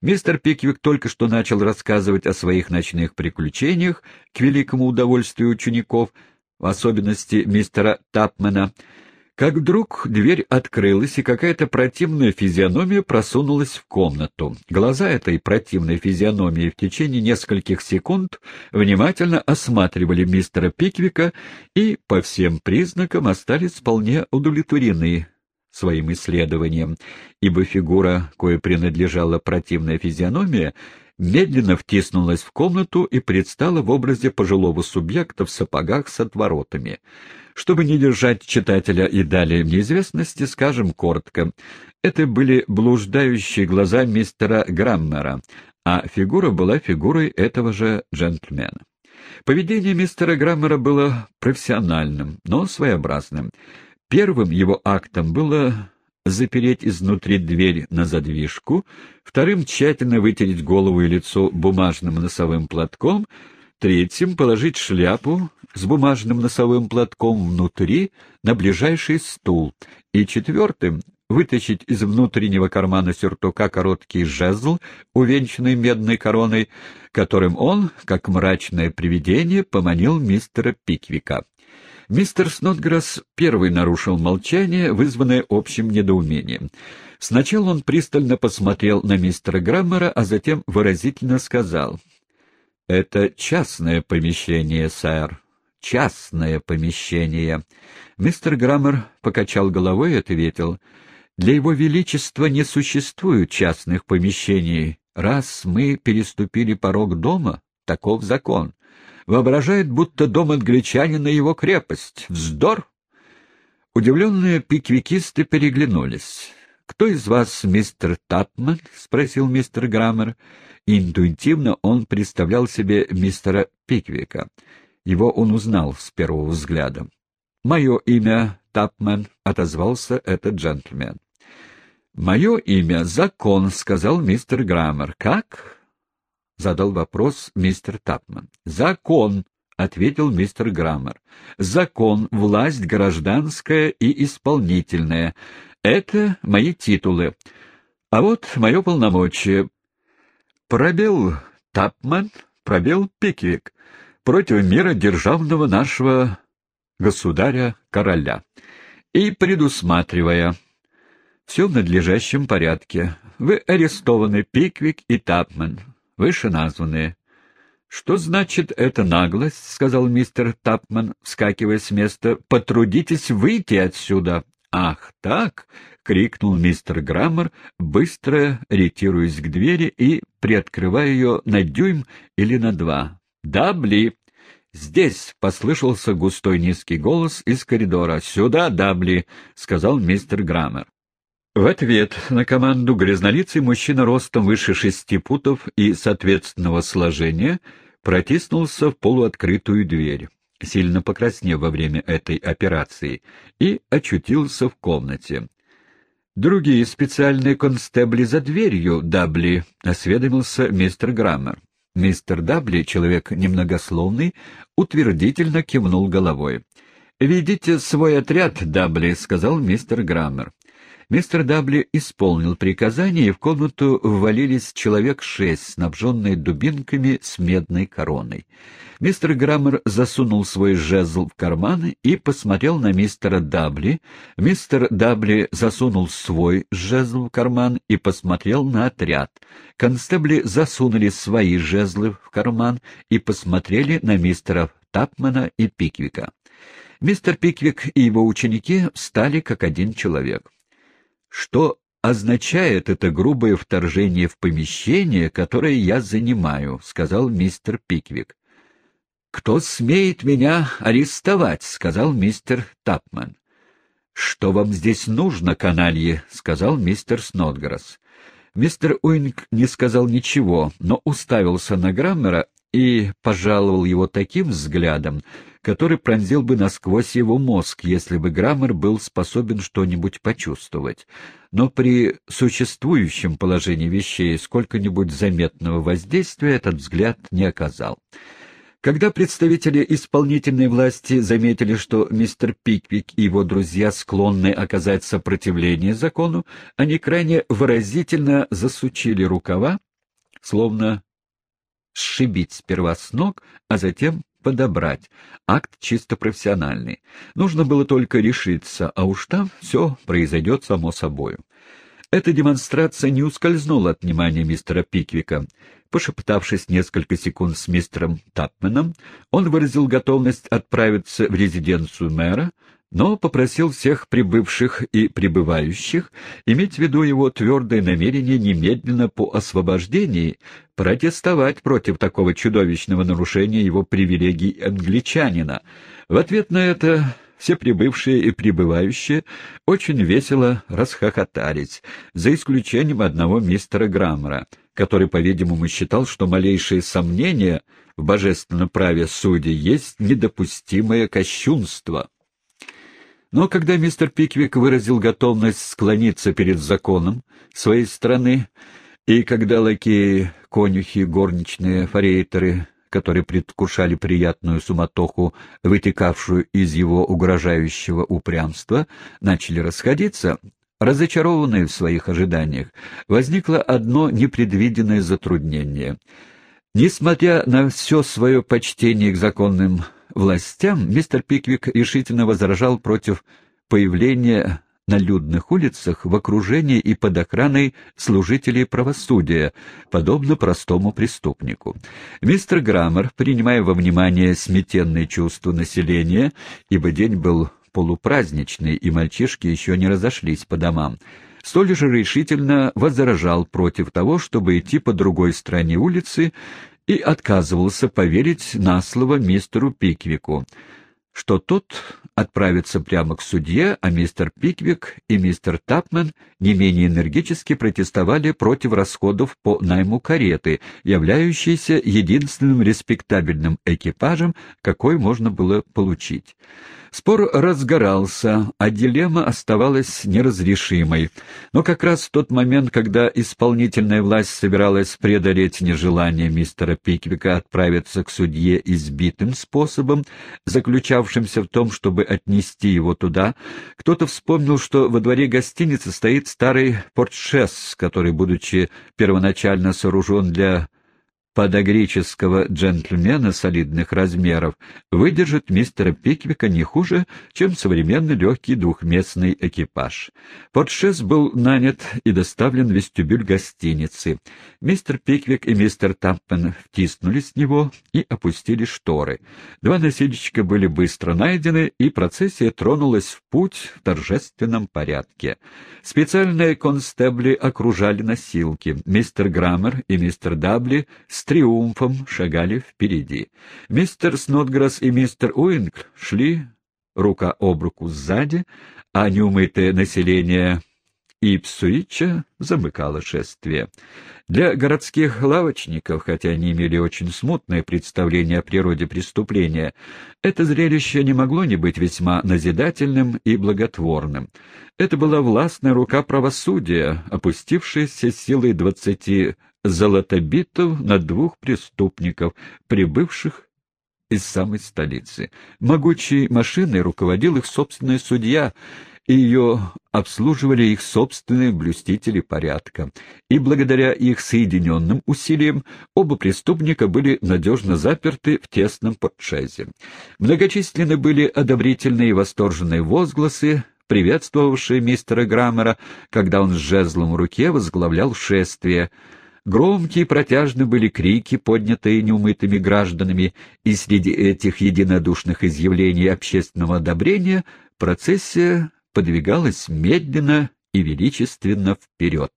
Мистер Пиквик только что начал рассказывать о своих ночных приключениях к великому удовольствию учеников, в особенности мистера Тапмена, как вдруг дверь открылась, и какая-то противная физиономия просунулась в комнату. Глаза этой противной физиономии в течение нескольких секунд внимательно осматривали мистера Пиквика и, по всем признакам, остались вполне удовлетворены своим исследованием, ибо фигура, кое принадлежала противная физиономия, медленно втиснулась в комнату и предстала в образе пожилого субъекта в сапогах с отворотами. Чтобы не держать читателя и далее в неизвестности, скажем коротко, это были блуждающие глаза мистера Граммера, а фигура была фигурой этого же джентльмена. Поведение мистера Граммера было профессиональным, но своеобразным. Первым его актом было запереть изнутри дверь на задвижку, вторым — тщательно вытереть голову и лицо бумажным носовым платком, третьим — положить шляпу с бумажным носовым платком внутри на ближайший стул, и четвертым — вытащить из внутреннего кармана сюртука короткий жезл, увенчанный медной короной, которым он, как мрачное привидение, поманил мистера Пиквика. Мистер Снотграсс первый нарушил молчание, вызванное общим недоумением. Сначала он пристально посмотрел на мистера Граммера, а затем выразительно сказал. — Это частное помещение, сэр. Частное помещение. Мистер Граммер покачал головой и ответил. — Для его величества не существует частных помещений. Раз мы переступили порог дома, таков закон воображает, будто дом англичанина его крепость. Вздор! Удивленные пиквикисты переглянулись. «Кто из вас мистер Тапман?» — спросил мистер Граммер. Интуитивно он представлял себе мистера Пиквика. Его он узнал с первого взгляда. «Мое имя Тапман», — отозвался этот джентльмен. «Мое имя — Закон», — сказал мистер Граммер. «Как?» — задал вопрос мистер Тапман. «Закон», — ответил мистер Граммер. «Закон, власть гражданская и исполнительная. Это мои титулы. А вот мое полномочие. Пробел Тапман, пробел Пиквик. Против мира державного нашего государя-короля. И предусматривая... Все в надлежащем порядке. Вы арестованы, Пиквик и Тапман вышеназванные. — Что значит эта наглость? — сказал мистер Тапман, вскакивая с места. — Потрудитесь выйти отсюда. — Ах, так! — крикнул мистер Граммер, быстро ретируясь к двери и приоткрывая ее на дюйм или на два. — Дабли! «Здесь!» — послышался густой низкий голос из коридора. «Сюда, Дабли!» — сказал мистер Граммер. В ответ на команду грязнолицый мужчина ростом выше шести путов и соответственного сложения протиснулся в полуоткрытую дверь, сильно покраснев во время этой операции, и очутился в комнате. «Другие специальные констебли за дверью, Дабли», — осведомился мистер Граммер. Мистер Дабли, человек немногословный, утвердительно кивнул головой. «Видите свой отряд, Дабли», — сказал мистер Граммер. Мистер Дабли исполнил приказание, и в комнату ввалились человек шесть, снабженные дубинками с медной короной. Мистер Граммер засунул свой жезл в карман и посмотрел на мистера Дабли. Мистер Дабли засунул свой жезл в карман и посмотрел на отряд. Констебли засунули свои жезлы в карман и посмотрели на мистера Тапмана и Пиквика. Мистер Пиквик и его ученики встали как один человек. Что означает это грубое вторжение в помещение, которое я занимаю, — сказал мистер Пиквик. — Кто смеет меня арестовать? — сказал мистер Тапман. — Что вам здесь нужно, каналье? — сказал мистер Снотграсс. Мистер Уинг не сказал ничего, но уставился на Граммера и пожаловал его таким взглядом, который пронзил бы насквозь его мозг, если бы Граммер был способен что-нибудь почувствовать. Но при существующем положении вещей сколько-нибудь заметного воздействия этот взгляд не оказал. Когда представители исполнительной власти заметили, что мистер Пиквик и его друзья склонны оказать сопротивление закону, они крайне выразительно засучили рукава словно сшибить сперва с ног, а затем подобрать. Акт чисто профессиональный. Нужно было только решиться, а уж там все произойдет само собою. Эта демонстрация не ускользнула от внимания мистера Пиквика. Пошептавшись несколько секунд с мистером Тапменом, он выразил готовность отправиться в резиденцию мэра, но попросил всех прибывших и прибывающих иметь в виду его твердое намерение немедленно по освобождении протестовать против такого чудовищного нарушения его привилегий англичанина. В ответ на это все прибывшие и прибывающие очень весело расхохотались, за исключением одного мистера Граммера, который, по-видимому, считал, что малейшее сомнение в божественном праве судей есть недопустимое кощунство. Но когда мистер Пиквик выразил готовность склониться перед законом своей страны, и когда лакеи, конюхи, горничные, форейтеры, которые предвкушали приятную суматоху, вытекавшую из его угрожающего упрямства, начали расходиться, разочарованные в своих ожиданиях, возникло одно непредвиденное затруднение. Несмотря на все свое почтение к законным властям, мистер Пиквик решительно возражал против появления на людных улицах в окружении и под охраной служителей правосудия, подобно простому преступнику. Мистер Граммер, принимая во внимание сметенные чувства населения, ибо день был полупраздничный, и мальчишки еще не разошлись по домам, столь же решительно возражал против того, чтобы идти по другой стороне улицы и отказывался поверить на слово мистеру Пиквику, что тот отправится прямо к судье, а мистер Пиквик и мистер Тапмен не менее энергически протестовали против расходов по найму кареты, являющейся единственным респектабельным экипажем, какой можно было получить. Спор разгорался, а дилемма оставалась неразрешимой. Но как раз в тот момент, когда исполнительная власть собиралась преодолеть нежелание мистера Пиквика отправиться к судье избитым способом, заключавшимся в том, чтобы отнести его туда, кто-то вспомнил, что во дворе гостиницы стоит старый портшес, который, будучи первоначально сооружен для подогреческого джентльмена солидных размеров выдержит мистера Пиквика не хуже, чем современный легкий двухместный экипаж. Портшес был нанят и доставлен в вестибюль гостиницы. Мистер Пиквик и мистер Тампен втиснулись в него и опустили шторы. Два носильщика были быстро найдены, и процессия тронулась в путь в торжественном порядке. Специальные констебли окружали носилки. Мистер Граммер и мистер Дабли триумфом шагали впереди. Мистер Снотграсс и мистер Уинг шли рука об руку сзади, а неумытое население Ипсуича замыкало шествие. Для городских лавочников, хотя они имели очень смутное представление о природе преступления, это зрелище не могло не быть весьма назидательным и благотворным. Это была властная рука правосудия, опустившаяся силой двадцати золотобитов на двух преступников, прибывших из самой столицы. Могучей машиной руководил их собственный судья, ее обслуживали их собственные блюстители порядка. И благодаря их соединенным усилиям оба преступника были надежно заперты в тесном подшезе. Многочисленны были одобрительные и восторженные возгласы, приветствовавшие мистера Граммера, когда он с жезлом в руке возглавлял шествие — Громкие и протяжны были крики, поднятые неумытыми гражданами, и среди этих единодушных изъявлений общественного одобрения процессия подвигалась медленно и величественно вперед.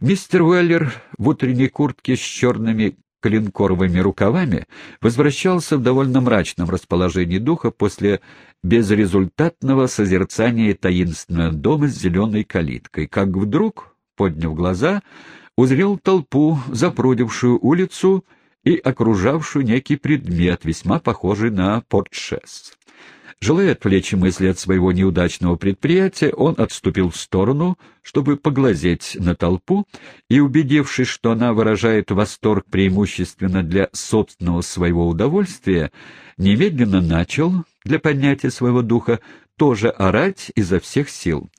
Мистер Уэллер в утренней куртке с черными клинкоровыми рукавами возвращался в довольно мрачном расположении духа после безрезультатного созерцания таинственного дома с зеленой калиткой, как вдруг, подняв глаза, узрел толпу, запрудившую улицу и окружавшую некий предмет, весьма похожий на портшес. Желая отвлечь мысли от своего неудачного предприятия, он отступил в сторону, чтобы поглазеть на толпу, и, убедившись, что она выражает восторг преимущественно для собственного своего удовольствия, немедленно начал, для поднятия своего духа, тоже орать изо всех сил.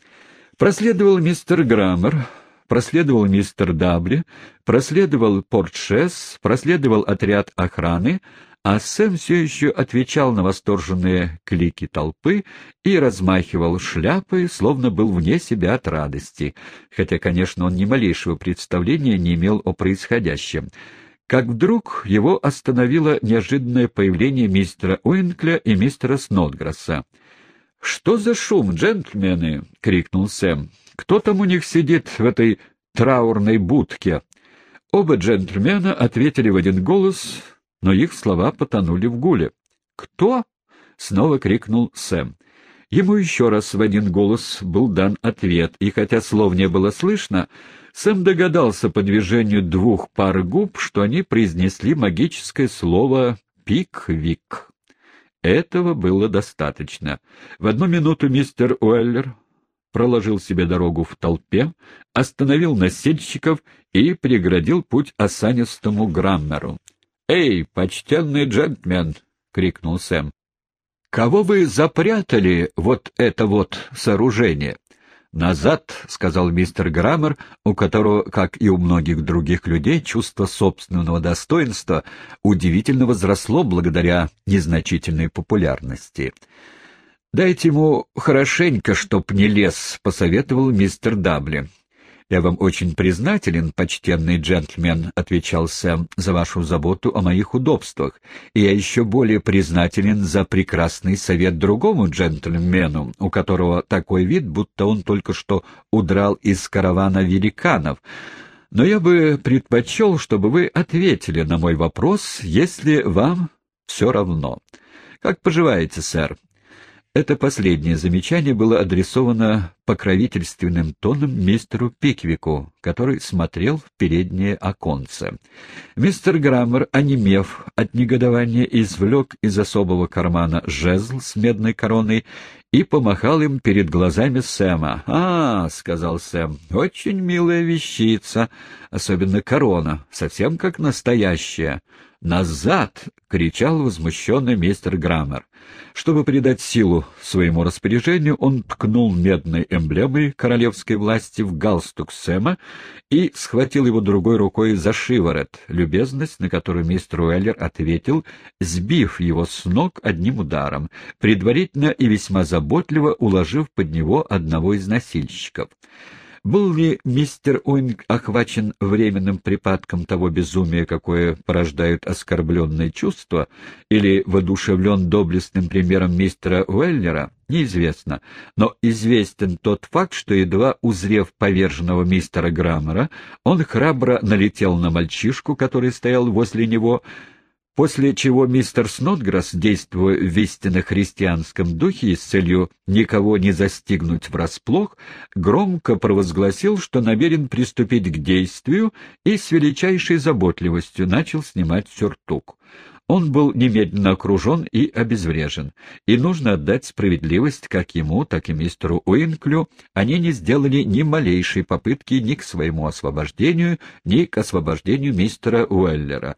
Проследовал мистер Граммер, проследовал мистер Дабли, проследовал Портшес, проследовал отряд охраны, а Сэм все еще отвечал на восторженные клики толпы и размахивал шляпой, словно был вне себя от радости, хотя, конечно, он ни малейшего представления не имел о происходящем. Как вдруг его остановило неожиданное появление мистера Уинкля и мистера Снотграсса. «Что за шум, джентльмены?» — крикнул Сэм. «Кто там у них сидит в этой траурной будке?» Оба джентльмена ответили в один голос, но их слова потонули в гуле. «Кто?» — снова крикнул Сэм. Ему еще раз в один голос был дан ответ, и хотя слов не было слышно, Сэм догадался по движению двух пар губ, что они произнесли магическое слово «пик-вик». Этого было достаточно. В одну минуту мистер Уэллер проложил себе дорогу в толпе, остановил носильщиков и преградил путь осанистому Граммеру. «Эй, почтенный джентльмен!» — крикнул Сэм. «Кого вы запрятали вот это вот сооружение?» «Назад», — сказал мистер Граммер, у которого, как и у многих других людей, чувство собственного достоинства удивительно возросло благодаря незначительной популярности. «Дайте ему хорошенько, чтоб не лез», — посоветовал мистер Дабли. «Я вам очень признателен, почтенный джентльмен», — отвечал Сэм, — «за вашу заботу о моих удобствах, и я еще более признателен за прекрасный совет другому джентльмену, у которого такой вид, будто он только что удрал из каравана великанов». Но я бы предпочел, чтобы вы ответили на мой вопрос, если вам все равно. Как поживаете, сэр? Это последнее замечание было адресовано покровительственным тоном мистеру Пиквику, который смотрел в переднее оконце. Мистер Граммер, онемев от негодования, извлек из особого кармана жезл с медной короной и помахал им перед глазами Сэма. «А, — сказал Сэм, — очень милая вещица, особенно корона, совсем как настоящая». «Назад!» — кричал возмущенный мистер Граммер. Чтобы придать силу своему распоряжению, он ткнул медной эмблемой королевской власти в галстук Сэма и схватил его другой рукой за шиворот, любезность, на которую мистер Уэллер ответил, сбив его с ног одним ударом, предварительно и весьма заботливо уложив под него одного из носильщиков. Был ли мистер Уинг охвачен временным припадком того безумия, какое порождают оскорбленные чувства, или воодушевлен доблестным примером мистера Уэллера, неизвестно, но известен тот факт, что, едва узрев поверженного мистера Граммера, он храбро налетел на мальчишку, который стоял возле него, После чего мистер Снотграсс, действуя в истинно христианском духе и с целью никого не застигнуть врасплох, громко провозгласил, что намерен приступить к действию и с величайшей заботливостью начал снимать сюртук. Он был немедленно окружен и обезврежен, и нужно отдать справедливость как ему, так и мистеру Уинклю, они не сделали ни малейшей попытки ни к своему освобождению, ни к освобождению мистера Уэллера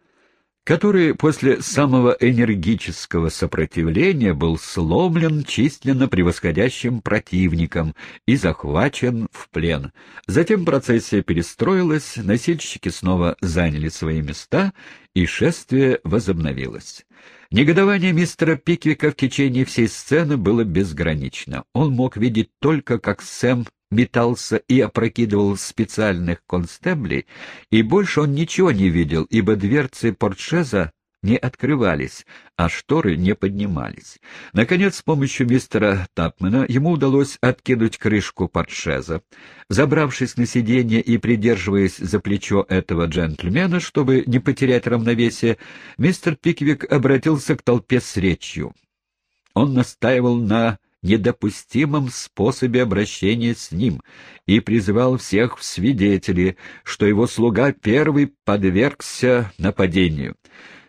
который после самого энергического сопротивления был сломлен численно превосходящим противником и захвачен в плен. Затем процессия перестроилась, носильщики снова заняли свои места, и шествие возобновилось. Негодование мистера Пиквика в течение всей сцены было безгранично. Он мог видеть только, как Сэм метался и опрокидывал специальных констеблей, и больше он ничего не видел, ибо дверцы портшеза не открывались, а шторы не поднимались. Наконец, с помощью мистера Тапмена ему удалось откинуть крышку портшеза. Забравшись на сиденье и придерживаясь за плечо этого джентльмена, чтобы не потерять равновесие, мистер Пиквик обратился к толпе с речью. Он настаивал на недопустимом способе обращения с ним и призывал всех в свидетели, что его слуга первый подвергся нападению.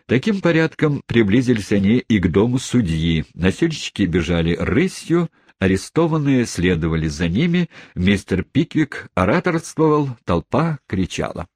Таким порядком приблизились они и к дому судьи. Насильщики бежали рысью, арестованные следовали за ними, мистер Пиквик ораторствовал, толпа кричала.